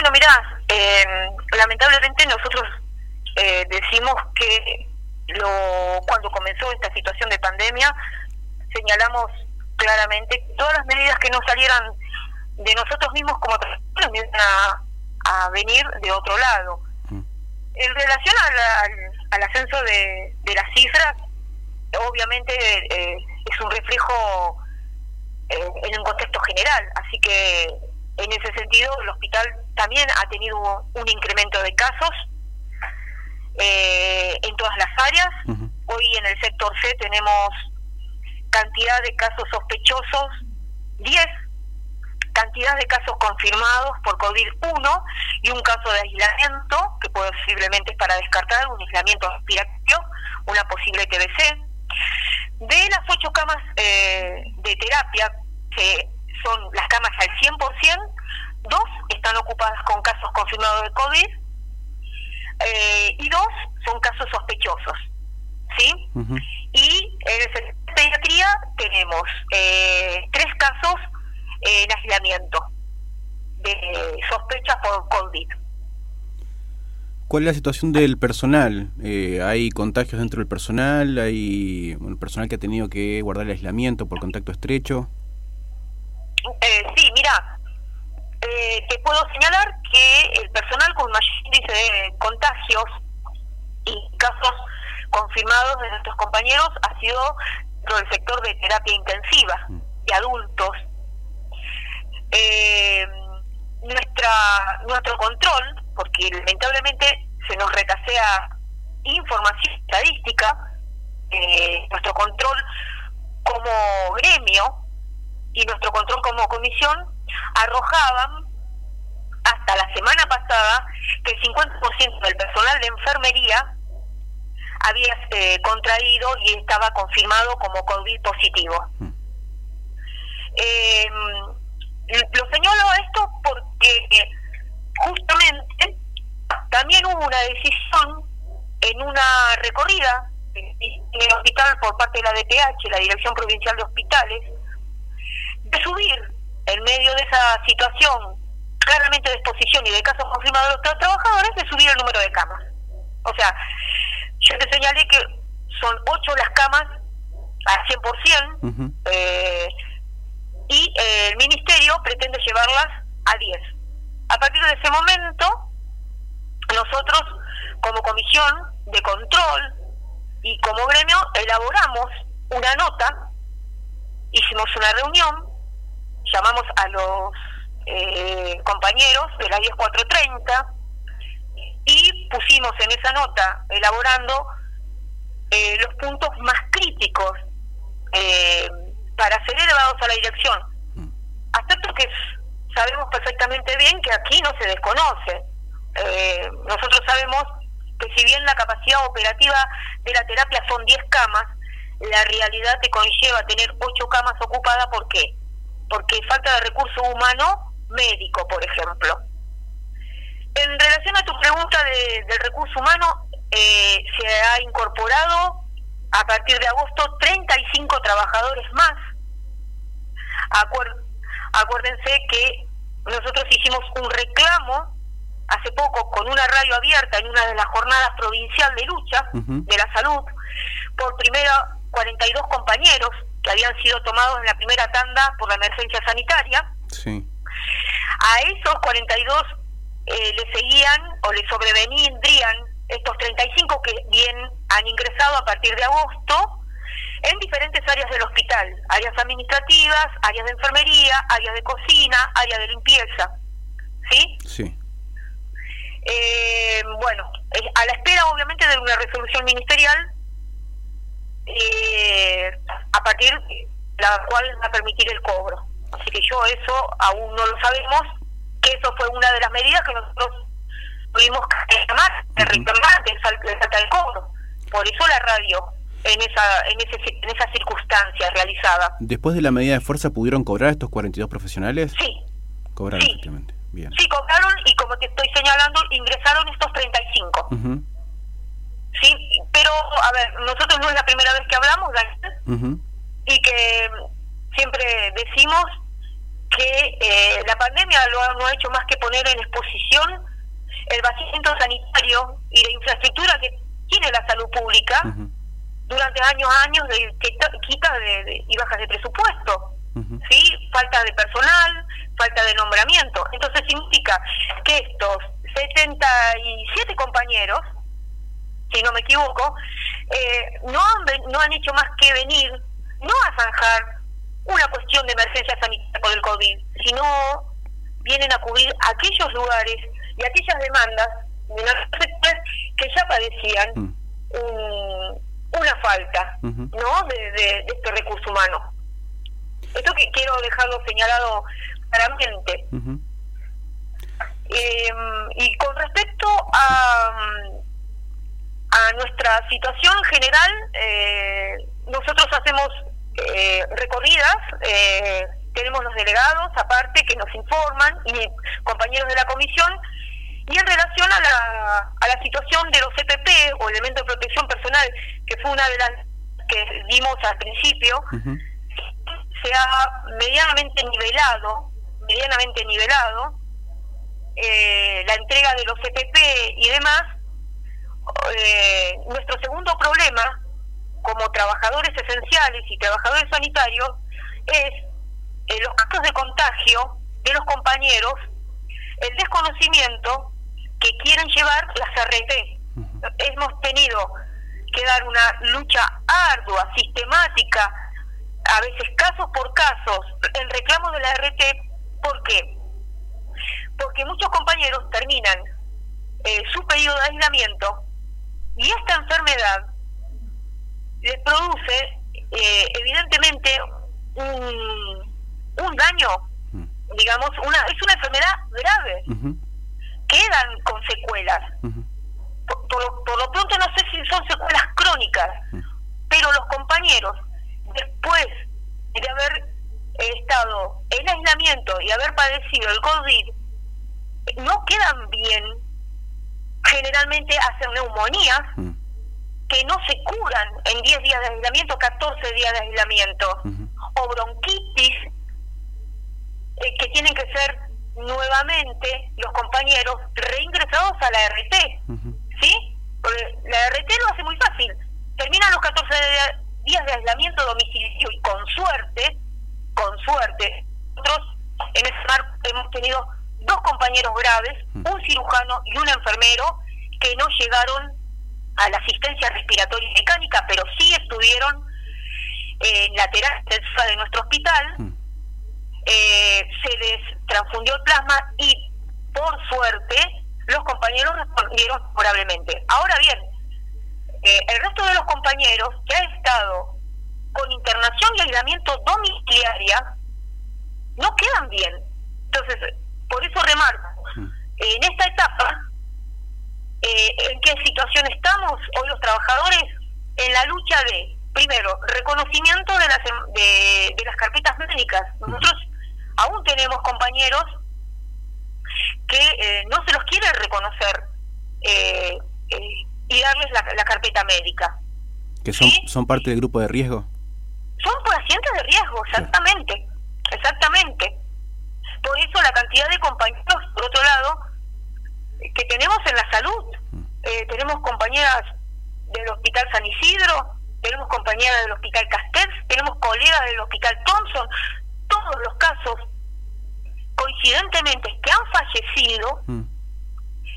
Bueno, mira, eh, lamentablemente nosotros eh, decimos que lo, cuando comenzó esta situación de pandemia, señalamos claramente que todas las medidas que no salieran de nosotros mismos como iban a, a venir de otro lado. Mm. En relación al, al- al ascenso de, de las cifras, obviamente eh, es un reflejo eh, en un contexto general, así que en ese sentido el hospital también ha tenido un incremento de casos eh, en todas las áreas. Hoy en el sector C tenemos cantidad de casos sospechosos, 10, cantidad de casos confirmados por COVID-1 y un caso de aislamiento, que posiblemente es para descartar un aislamiento respiratorio, una posible TBC. De las ocho camas eh, de terapia, que son las camas al 100%, dos están ocupadas con casos confirmados de COVID eh, y dos son casos sospechosos. ¿Sí? Y en el sector de pediatría tenemos eh, tres casos en aislamiento de sospechas por COVID. ¿Cuál es la situación del personal? Eh, ¿Hay contagios dentro del personal? ¿Hay bueno, personal que ha tenido que guardar el aislamiento por contacto estrecho? Eh, sí, mira, eh, te puedo señalar que el personal con mayor índice de contagios y casos confirmados de nuestros compañeros ha sido dentro del sector de terapia intensiva de adultos. Eh, nuestra nuestro control, porque lamentablemente se nos retasea información estadística, eh, nuestro control como gremio y nuestro control como comisión arrojaban hasta la semana pasada que el 50% del personal de enfermería había eh, contraído y estaba confirmado como COVID positivo. Mm. Eh, lo señalo esto porque eh, justamente también hubo una decisión en una recorrida en el hospital por parte de la DPH, la Dirección Provincial de Hospitales, de subir en medio de esa situación claramente de exposición y de casos confirmados de los tra- trabajadores, de subir el número de camas. O sea, yo te señalé que son ocho las camas al 100%, Ujú. eh, y eh, el ministerio pretende llevarlas a 10. A partir de ese momento, nosotros como comisión de control y como gremio elaboramos una nota, hicimos una reunión, llamamos a los eh, compañeros de la 10430 y pusimos en esa nota, elaborando eh, los puntos más críticos eh, para ser elevados a la dirección. Mm. Aspectos que sabemos perfectamente bien que aquí no se desconoce. Eh, nosotros sabemos que si bien la capacidad operativa de la terapia son 10 camas, la realidad te conlleva tener 8 camas ocupadas, ¿por qué? Porque falta de recurso humano médico, por ejemplo. En relación a tu pregunta de- del recurso humano, eh, se ha incorporado a partir de agosto 35 trabajadores más. Acuer- acuérdense que nosotros hicimos un reclamo hace poco con una radio abierta en una de las jornadas provincial de lucha de la salud por primera 42 compañeros que habían sido tomados en la primera tanda por la emergencia sanitaria Sí. A esos 42 eh, le seguían o le sobrevendrían estos 35 que bien han ingresado a partir de agosto en diferentes áreas del hospital, áreas administrativas, áreas de enfermería, áreas de cocina, áreas de limpieza. ¿Sí? Sí. Eh, bueno, eh, a la espera obviamente de una resolución ministerial eh, a partir de la cual va a permitir el cobro. Así que yo eso aún no lo sabemos, que eso fue una de las medidas que nosotros tuvimos que reclamar, que reclamar de fal- de falta de cobro. Por eso la radio en esa en ese en esa circunstancia realizada. Después de la medida de fuerza, ¿pudieron cobrar estos 42 profesionales? Sí, Cobraron, Sí. efectivamente. Bien. sí cobraron y como te estoy señalando ingresaron estos 35. Ujú. Sí, pero a ver, nosotros no es la primera vez que hablamos, Daniel, y que siempre decimos que eh, la pandemia lo no ha hecho más que poner en exposición el vacío sanitario y la infraestructura que tiene la salud pública durante años años de quita de, y bajas de presupuesto. ¿sí? Falta de personal, falta de nombramiento. Entonces significa que estos 77 compañeros, si no me equivoco, eh, no, han, no han hecho más que venir, no a zanjar una cuestión de emergencia sanitaria por el COVID, sino vienen a cubrir aquellos lugares y aquellas demandas de que ya padecían mm. una falta ¿no? De, de, este recurso humano. Esto que quiero dejarlo señalado claramente. Eh, y con respecto a, a nuestra situación general, eh, nosotros hacemos eh, recorridas, eh, tenemos los delegados aparte que nos informan y compañeros de la comisión, y en relación a la, a la situación de los EPP o elementos de protección personal, que fue una de las que dimos al principio, se ha medianamente nivelado, medianamente nivelado, eh, la entrega de los EPP y demás, eh, nuestro segundo problema como trabajadores esenciales y trabajadores sanitarios es eh, los casos de contagio de los compañeros, el desconocimiento que quieren llevar las RT. Hemos tenido que dar una lucha ardua, sistemática, a veces casos por casos, el reclamo de la RT. ¿Por qué? Porque muchos compañeros terminan eh, su periodo de aislamiento y esta enfermedad les produce eh, evidentemente un, un daño, mm. digamos, una es una enfermedad grave. Quedan con secuelas. por, por, lo pronto no sé si son secuelas crónicas, mm. pero los compañeros, después de haber estado en aislamiento y haber padecido el COVID, no quedan bien. Generalmente hacen neumonías. Que no se curan en 10 días de aislamiento, 14 días de aislamiento, o bronquitis, eh, que tienen que ser nuevamente los compañeros reingresados a la RT, ¿sí? Porque la RT lo hace muy fácil, terminan los 14 días de aislamiento domicilio y con suerte, con suerte, nosotros en ese marco hemos tenido dos compañeros graves, un cirujano y un enfermero, que no llegaron a la asistencia respiratoria y mecánica, pero sí estuvieron en la terapia de nuestro hospital, mm. eh, se les transfundió el plasma y por suerte los compañeros respondieron favorablemente. Ahora bien, eh, el resto de los compañeros que ha estado con internación y aislamiento domiciliaria no quedan bien. Entonces, por eso remarco, mm. en esta etapa eh, en qué situación estamos hoy los trabajadores en la lucha de, primero, reconocimiento de las, em, de, las carpetas médicas. Nosotros aún tenemos compañeros que eh, no se los quiere reconocer eh, y darles la, carpeta médica. ¿Que son, son parte del grupo de riesgo? Son pacientes de riesgo, exactamente, exactamente. Por eso la cantidad de compañeros, por otro lado, que tenemos en la salud. Mm. Eh, tenemos compañeras del Hospital San Isidro, tenemos compañeras del Hospital Castells, tenemos colegas del Hospital Thompson, todos los casos, coincidentemente, que han fallecido, mm.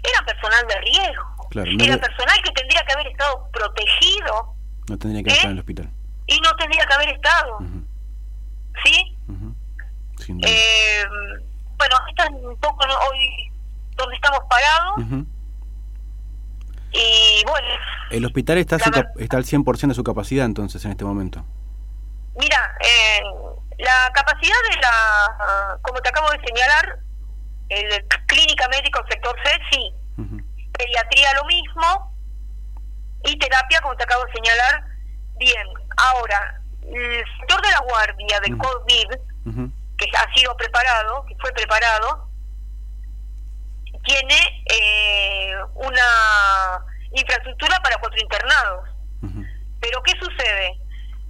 eran personal de riesgo. Era personal que tendría que haber estado protegido. No tendría que estar en el hospital. Y no tendría que haber estado. ¿Sí? Eh, bueno, esto es un poco hoy donde estamos parados. Y bueno. ¿El hospital está, está al 100% de su capacidad entonces en este momento? Mira, eh, la capacidad de la, como te acabo de señalar, el clínica médico sector C, sí. Pediatría lo mismo. Y terapia, como te acabo de señalar, bien. Ahora, el sector de la guardia de COVID, que ha sido preparado, que fue preparado, tiene eh, una infraestructura para cuatro internados. Pero ¿qué sucede?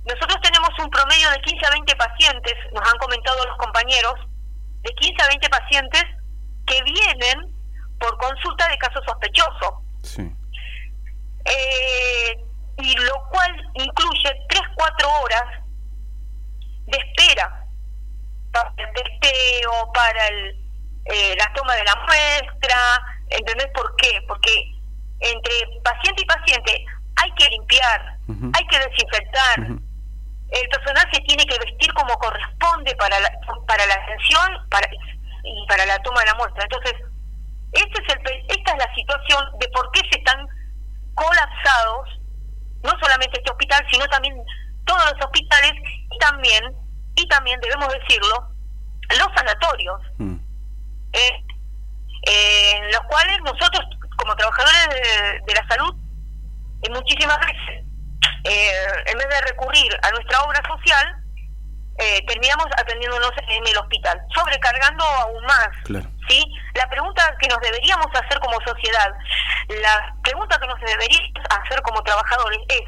Nosotros tenemos un promedio de 15 a 20 pacientes, nos han comentado los compañeros, de 15 a 20 pacientes que vienen por consulta de caso sospechoso. Sí. Eh, y lo cual incluye 3-4 horas de espera para el testeo, para el, toma de la muestra. ¿Entendés por qué? Porque entre paciente y paciente hay que limpiar, hay que desinfectar. El personal se tiene que vestir como corresponde para la, para la atención para, y para la toma de la muestra. Entonces, este es el, esta es la situación de por qué se están colapsados, no solamente este hospital, sino también todos los hospitales y también, y también debemos decirlo, los sanatorios Mm. eh, eh, en los cuales nosotros, como trabajadores de, de la salud, eh, muchísimas veces, eh, en vez de recurrir a nuestra obra social, eh, terminamos atendiéndonos en el hospital, sobrecargando aún más. Claro. ¿sí? La pregunta que nos deberíamos hacer como sociedad, la pregunta que nos deberíamos hacer como trabajadores es,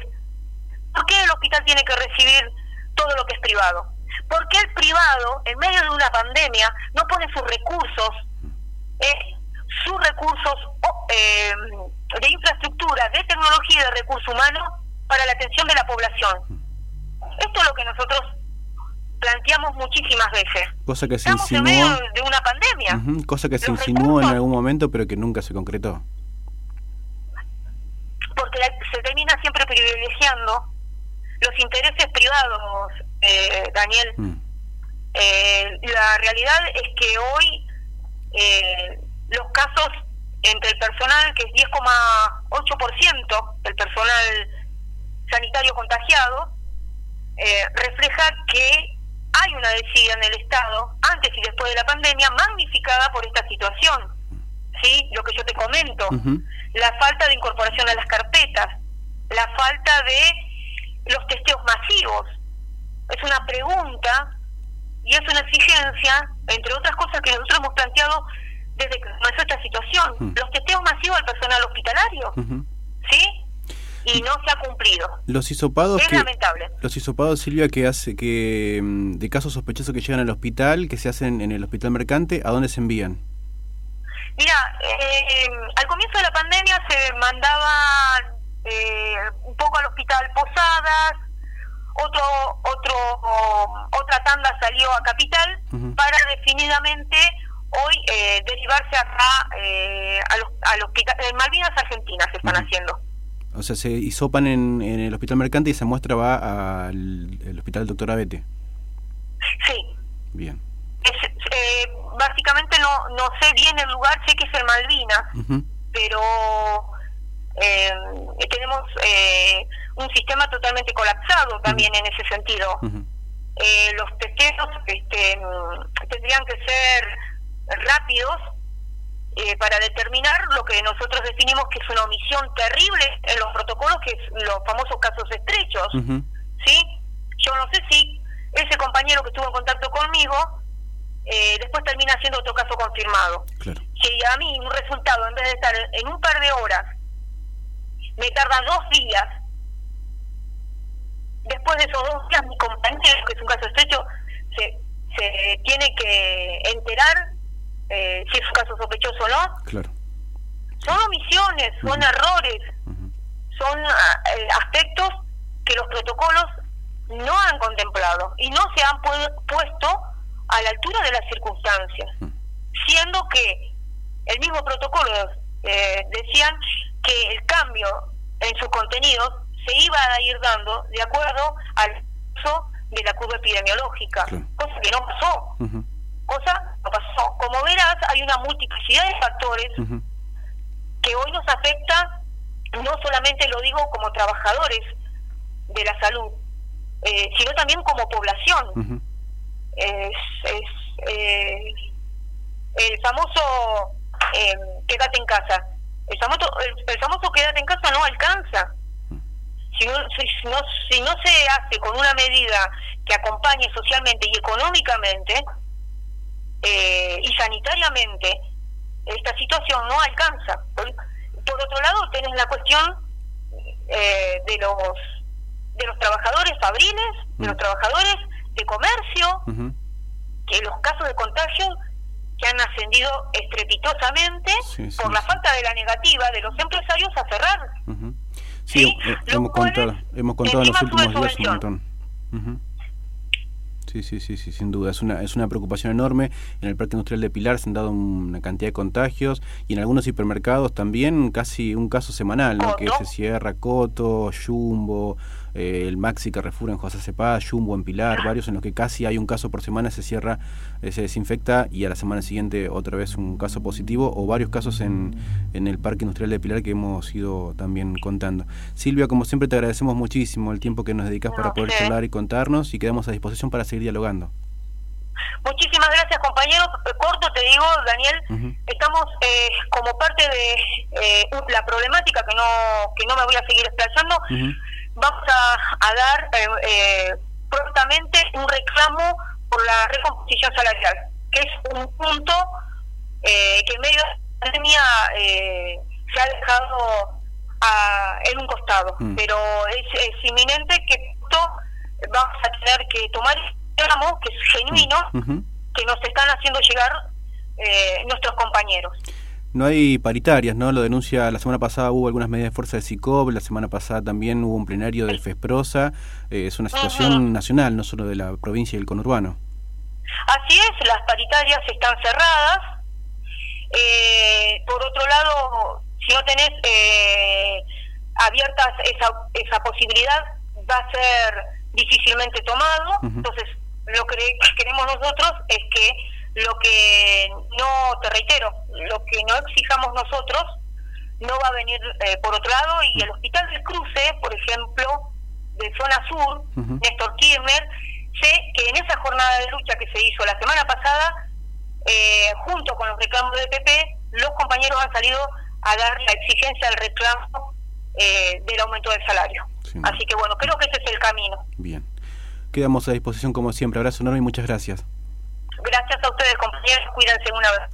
¿por qué el hospital tiene que recibir todo lo que es privado? ¿Por qué el privado, en medio de una pandemia, no pone sus recursos, eh, sus recursos eh, de infraestructura, de tecnología y de recursos humanos para la atención de la población? Esto es lo que nosotros planteamos muchísimas veces. Cosa que se Estamos en medio insinuó. de una pandemia. Ujú, Cosa que se insinuó en algún momento, pero que nunca se concretó. porque la- se termina siempre privilegiando los intereses privados, eh, Daniel. Mm. Eh, la realidad es que hoy eh, los casos entre el personal, que es 10,8% del personal sanitario contagiado, eh, refleja que hay una decida en el Estado, antes y después de la pandemia, magnificada por esta situación. ¿Sí? Lo que yo te comento la falta de incorporación a las carpetas, la falta de los testeos masivos. Es una pregunta y es una exigencia, entre otras cosas que nosotros hemos planteado desde que comenzó esta situación. Mm. Los testeos masivos al personal hospitalario. ¿sí? Y no se ha cumplido. Los hisopados Es que lamentable. los hisopados Silvia que hace que mm, de casos sospechosos que llegan al hospital, que se hacen en el hospital mercante, ¿a dónde se envían? Mira, eh, al comienzo de la pandemia se mandaban eh, un poco al hospital Posadas, otro, otro, otra tanda salió a Capital para definidamente hoy eh, derivarse acá eh, al, al hospital, en Malvinas Argentinas se están haciendo. O sea, se hisopan en, en el hospital mercante y esa muestra va al el hospital Doctor Abete. Sí, Bien. es, eh, básicamente no, no sé bien el lugar, sé que es en Malvinas, Ujú. pero eh, tenemos eh, un sistema totalmente colapsado también en ese sentido. Eh, los testeos este, mm, tendrían que ser rápidos eh, para determinar lo que nosotros definimos que es una omisión terrible en los protocolos, que es los famosos casos estrechos. ¿sí? Yo no sé si ese compañero que estuvo en contacto conmigo eh, después termina siendo otro caso confirmado. Claro. Si a mí un resultado, en vez de estar en un par de horas, me tarda dos días, después de esos dos días mi compañero, que es un caso estrecho, se, se tiene que enterar eh, si es un caso sospechoso o no. Claro. Son omisiones, son errores, son ah, eh, aspectos que los protocolos no han contemplado y no se han pu- puesto a la altura de las circunstancias, siendo que el mismo protocolo eh, decían que el cambio en sus contenidos se iba a ir dando de acuerdo al uso de la curva epidemiológica, Claro. cosa que no pasó, cosa no pasó. Como verás, hay una multiplicidad de factores que hoy nos afecta, no solamente lo digo como trabajadores de la salud, eh, sino también como población. Es, es, eh, el famoso eh, quédate en casa. El famoso, el, el famoso quédate en casa no alcanza. Si no, si, no, si no se hace con una medida que acompañe socialmente y económicamente eh, y sanitariamente, esta situación no alcanza. Por, por otro lado, tenés la cuestión eh, de los de los trabajadores fabriles, de Mm. los trabajadores de comercio, que los casos de contagio que han ascendido estrepitosamente por la falta de la negativa de los empresarios a cerrar. Sí, eh, hemos, contado, hemos contado en los últimos días un montón. Sí, sí, sí, sí, sin duda. Es una, es una preocupación enorme. En el Parque Industrial de Pilar se han dado una cantidad de contagios y en algunos hipermercados también casi un caso semanal, ¿no? que se cierra Coto, Jumbo, eh, el Maxi Carrefour en José Cepá, Jumbo en Pilar, varios en los que casi hay un caso por semana, se cierra, eh, se desinfecta y a la semana siguiente otra vez un caso positivo o varios casos en, en el Parque Industrial de Pilar que hemos ido también contando. Silvia, como siempre te agradecemos muchísimo el tiempo que nos dedicas para poder hablar y contarnos y quedamos a disposición para seguir dialogando. Muchísimas gracias, compañeros. Corto te digo, Daniel, estamos eh, como parte de la problemática que no que no me voy a seguir explayando vamos a, dar eh, eh, prontamente un reclamo por la recomposición salarial, que es un punto eh, que en medio de la pandemia eh, se ha dejado a, en un costado, mm. pero es, inminente que esto vamos a tener que tomar reclamo que es genuino, que nos están haciendo llegar nuestros compañeros. No hay paritarias, ¿no? Lo denuncia, la semana pasada hubo algunas medidas de fuerza de SICOB, la semana pasada también hubo un plenario de FESPROSA, eh, es una situación nacional, no solo de la provincia y el conurbano. Así es, las paritarias están cerradas. Eh, por otro lado, si no tenés eh, abiertas esa, esa posibilidad, va a ser difícilmente tomado. Entonces, lo que queremos nosotros es que lo que no, te reitero, lo que no exijamos nosotros no va a venir eh, por otro lado y el Hospital del Cruce, por ejemplo, de zona sur, Néstor Kirchner, sé que en esa jornada de lucha que se hizo la semana pasada, eh, junto con los reclamos de PP, los compañeros han salido a dar la exigencia del reclamo eh, del aumento del salario. Así que bueno, creo que ese es el camino. Bien. Quedamos a disposición como siempre. Abrazo enorme y muchas gracias. Gracias a ustedes, compañeros. Cuídense una vez.